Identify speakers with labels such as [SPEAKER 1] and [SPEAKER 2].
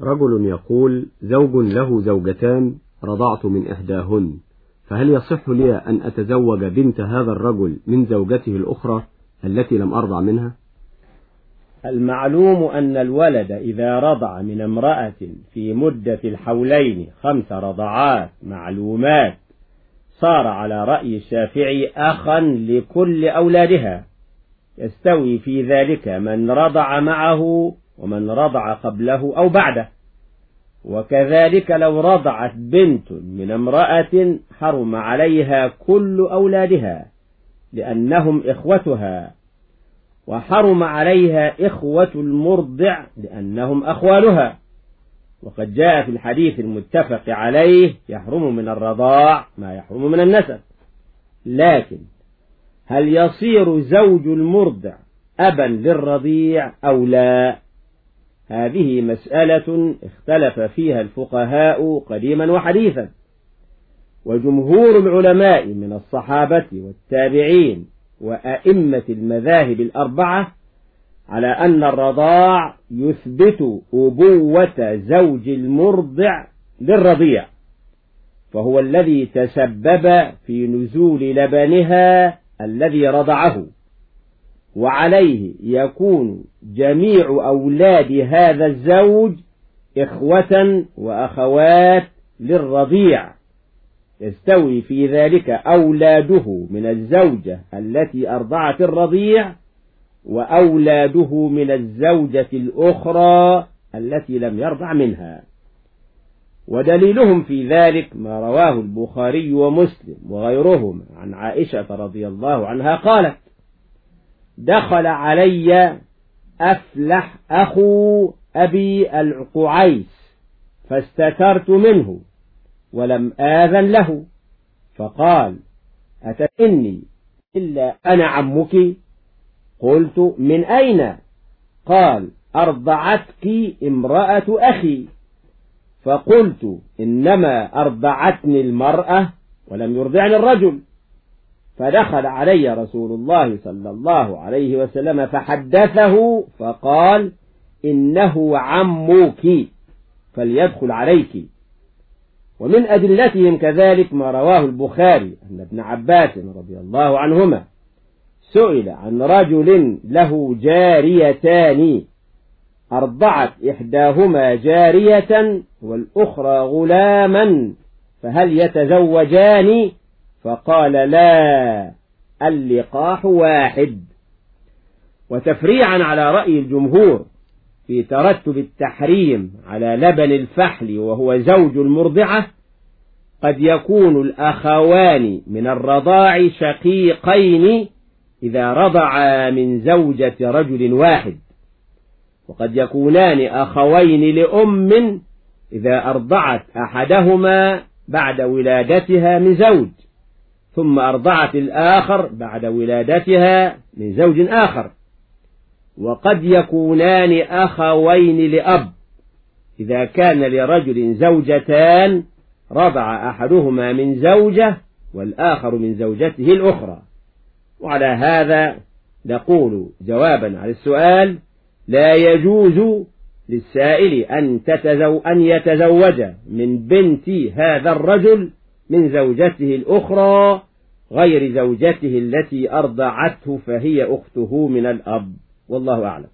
[SPEAKER 1] رجل يقول زوج له زوجتان رضعت من إحداهن فهل يصح لي أن أتزوج بنت هذا الرجل من زوجته الأخرى التي لم أرضع منها؟
[SPEAKER 2] المعلوم أن الولد إذا رضع من امرأة في مدة الحولين خمس رضعات معلومات صار على رأي الشافعي أخا لكل أولادها. يستوي في ذلك من رضع معه ومن رضع قبله أو بعده. وكذلك لو رضعت بنت من امرأة حرم عليها كل أولادها لأنهم إخوتها وحرم عليها إخوة المرضع لأنهم أخوالها. وقد جاء في الحديث المتفق عليه يحرم من الرضاع ما يحرم من النسب. لكن هل يصير زوج المرضع أبا للرضيع أو لا؟ هذه مسألة اختلف فيها الفقهاء قديما وحديثا وجمهور العلماء من الصحابة والتابعين وأئمة المذاهب الأربعة على أن الرضاع يثبت أبوة زوج المرضع للرضيع فهو الذي تسبب في نزول لبنها الذي رضعه. وعليه يكون جميع أولاد هذا الزوج إخوة وأخوات للرضيع. يستوي في ذلك أولاده من الزوجة التي أرضعت الرضيع وأولاده من الزوجة الأخرى التي لم يرضع منها. ودليلهم في ذلك ما رواه البخاري ومسلم وغيرهم عن عائشة رضي الله عنها قالت دخل علي أفلح أخو أبي العقعيس فاستترت منه ولم آذن له فقال أتئني إلا أنا عمك؟ قلت من أين؟ قال أرضعتك امرأة أخي. فقلت إنما أرضعتني المرأة ولم يرضعني الرجل. فدخل علي رسول الله صلى الله عليه وسلم فحدثه فقال إنه عمك فليدخل عليك. ومن أدلتهم كذلك ما رواه البخاري أن ابن عباس رضي الله عنهما سئل عن رجل له جاريتان أرضعت إحداهما جارية والأخرى غلاما فهل يتزوجان؟ فقال لا اللقاح واحد. وتفريعا على رأي الجمهور في ترتب التحريم على لبن الفحل وهو زوج المرضعة قد يكون الأخوان من الرضاع شقيقين إذا رضعا من زوجة رجل واحد. وقد يكونان أخوين لأم إذا أرضعت أحدهما بعد ولادتها من زوج. ثم أرضعت الآخر بعد ولادتها من زوج آخر. وقد يكونان أخوين لأب. إذا كان لرجل زوجتان رضع أحدهما من زوجة والآخر من زوجته الأخرى. وعلى هذا نقول جوابا على السؤال لا يجوز للسائل أن, تتزو أن يتزوج من بنت هذا الرجل من زوجته الأخرى غير زوجته التي أرضعته فهي أخته من الأب. والله أعلم.